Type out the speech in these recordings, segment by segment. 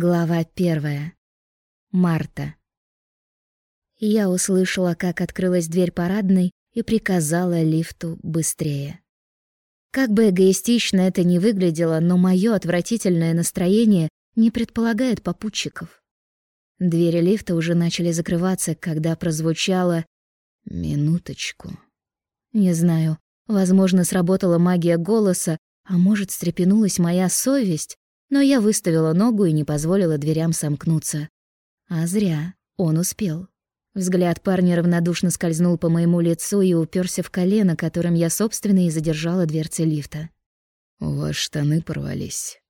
Глава первая. Марта. Я услышала, как открылась дверь парадной и приказала лифту быстрее. Как бы эгоистично это ни выглядело, но моё отвратительное настроение не предполагает попутчиков. Двери лифта уже начали закрываться, когда прозвучало «минуточку». Не знаю, возможно, сработала магия голоса, а может, встрепенулась моя совесть, но я выставила ногу и не позволила дверям сомкнуться. А зря, он успел. Взгляд парня равнодушно скользнул по моему лицу и уперся в колено, которым я, собственно, и задержала дверцы лифта. «У вас штаны порвались».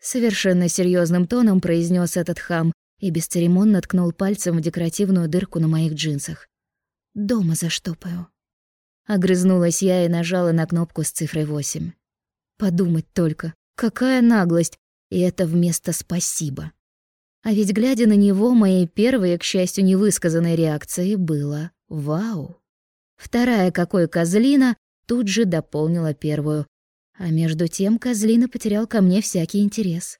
Совершенно серьезным тоном произнес этот хам и бесцеремонно ткнул пальцем в декоративную дырку на моих джинсах. «Дома заштопаю». Огрызнулась я и нажала на кнопку с цифрой восемь. Подумать только, какая наглость и это вместо «спасибо». А ведь, глядя на него, моей первой, к счастью, невысказанной реакцией было «Вау!». Вторая, какой козлина, тут же дополнила первую. А между тем козлина потерял ко мне всякий интерес.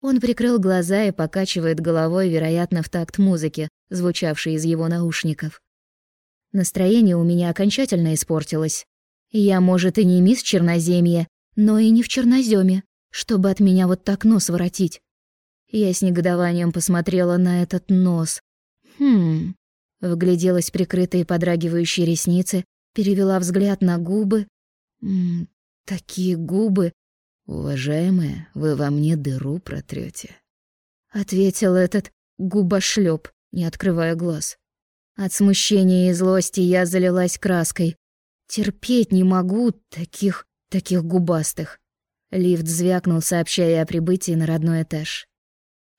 Он прикрыл глаза и покачивает головой, вероятно, в такт музыки, звучавшей из его наушников. Настроение у меня окончательно испортилось. Я, может, и не мисс Черноземья, но и не в Черноземе чтобы от меня вот так нос воротить. Я с негодованием посмотрела на этот нос. Хм. Вгляделась прикрытые подрагивающие ресницы, перевела взгляд на губы. М такие губы. «Уважаемая, вы во мне дыру протрете, ответил этот губошлеп, не открывая глаз. От смущения и злости я залилась краской. Терпеть не могу таких, таких губастых. Лифт звякнул, сообщая о прибытии на родной этаж.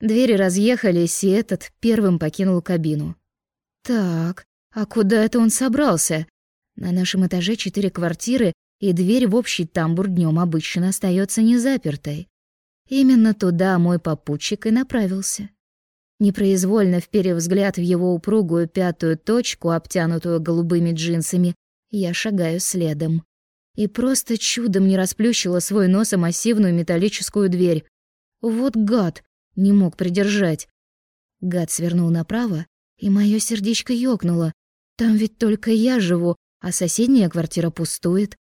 Двери разъехались, и этот первым покинул кабину. Так, а куда это он собрался? На нашем этаже четыре квартиры, и дверь в общий тамбур днем обычно остается незапертой. Именно туда мой попутчик и направился. Непроизвольно вперев взгляд в его упругую пятую точку, обтянутую голубыми джинсами, я шагаю следом и просто чудом не расплющила свой нос о массивную металлическую дверь. Вот гад, не мог придержать. Гад свернул направо, и мое сердечко ёкнуло. Там ведь только я живу, а соседняя квартира пустует.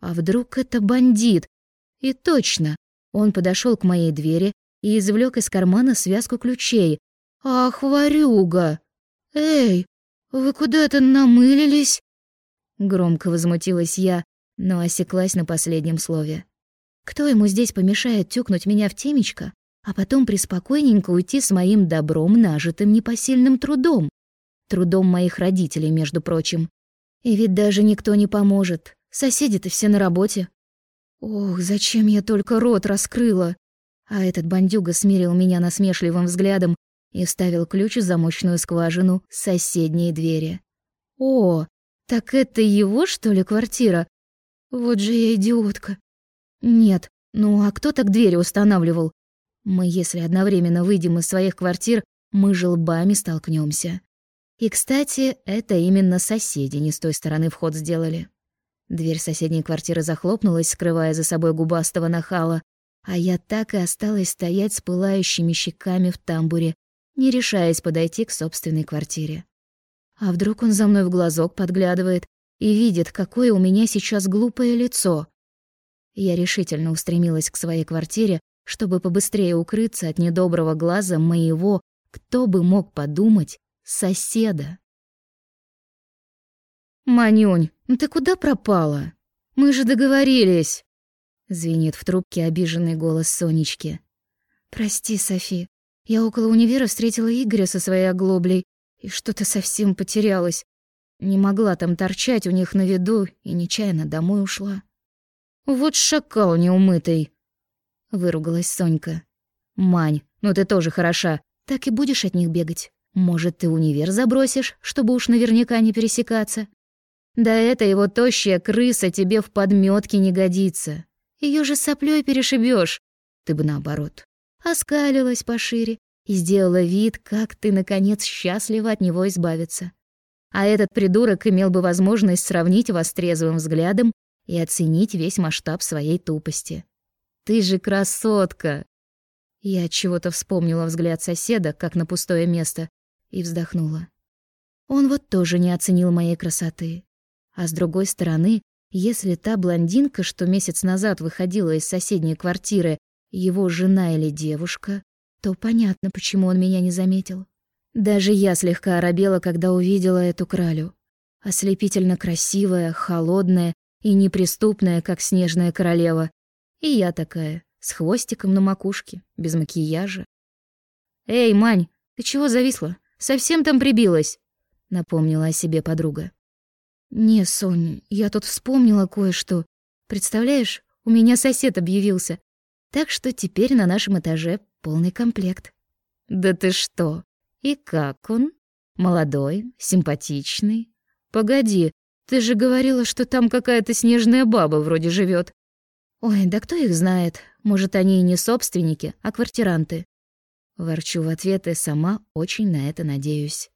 А вдруг это бандит? И точно, он подошел к моей двери и извлек из кармана связку ключей. «Ах, ворюга! Эй, вы куда-то намылились?» Громко возмутилась я, но осеклась на последнем слове. Кто ему здесь помешает тюкнуть меня в темечко, а потом приспокойненько уйти с моим добром, нажитым непосильным трудом? Трудом моих родителей, между прочим. И ведь даже никто не поможет. Соседи-то все на работе. Ох, зачем я только рот раскрыла? А этот бандюга смирил меня насмешливым взглядом и вставил ключ в замочную скважину соседней двери. О, так это его, что ли, квартира? Вот же я идиотка. Нет, ну а кто так двери устанавливал? Мы, если одновременно выйдем из своих квартир, мы же лбами столкнемся. И, кстати, это именно соседи не с той стороны вход сделали. Дверь соседней квартиры захлопнулась, скрывая за собой губастого нахала, а я так и осталась стоять с пылающими щеками в тамбуре, не решаясь подойти к собственной квартире. А вдруг он за мной в глазок подглядывает и видит, какое у меня сейчас глупое лицо. Я решительно устремилась к своей квартире, чтобы побыстрее укрыться от недоброго глаза моего, кто бы мог подумать, соседа. «Манюнь, ну ты куда пропала? Мы же договорились!» Звенит в трубке обиженный голос Сонечки. «Прости, Софи, я около универа встретила Игоря со своей оглоблей и что-то совсем потерялась. Не могла там торчать у них на виду и нечаянно домой ушла. «Вот шакал неумытый!» — выругалась Сонька. «Мань, ну ты тоже хороша. Так и будешь от них бегать. Может, ты универ забросишь, чтобы уж наверняка не пересекаться? Да эта его тощая крыса тебе в подметке не годится. Ее же соплей перешибешь. Ты бы наоборот. Оскалилась пошире и сделала вид, как ты, наконец, счастлива от него избавиться а этот придурок имел бы возможность сравнить вас трезвым взглядом и оценить весь масштаб своей тупости. Ты же красотка. Я чего-то вспомнила взгляд соседа, как на пустое место, и вздохнула. Он вот тоже не оценил моей красоты. А с другой стороны, если та блондинка, что месяц назад выходила из соседней квартиры, его жена или девушка, то понятно, почему он меня не заметил. Даже я слегка оробела, когда увидела эту кралю. Ослепительно красивая, холодная и неприступная, как снежная королева. И я такая, с хвостиком на макушке, без макияжа. «Эй, Мань, ты чего зависла? Совсем там прибилась?» — напомнила о себе подруга. «Не, Соня, я тут вспомнила кое-что. Представляешь, у меня сосед объявился. Так что теперь на нашем этаже полный комплект». «Да ты что? И как он? Молодой, симпатичный? Погоди, ты же говорила, что там какая-то снежная баба вроде живет. Ой, да кто их знает? Может, они и не собственники, а квартиранты. Ворчу в ответ и сама очень на это надеюсь.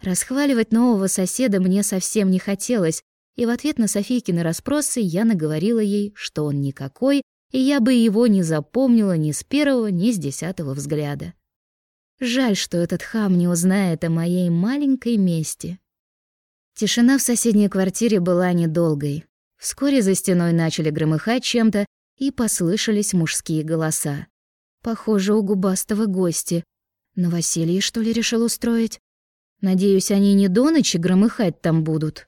Расхваливать нового соседа мне совсем не хотелось, и в ответ на Софийкины расспросы я наговорила ей, что он никакой, и я бы его не запомнила ни с первого, ни с десятого взгляда. Жаль, что этот хам не узнает о моей маленькой мести. Тишина в соседней квартире была недолгой. Вскоре за стеной начали громыхать чем-то, и послышались мужские голоса. Похоже, у губастого гости. Новоселье, что ли, решил устроить? Надеюсь, они не до ночи громыхать там будут.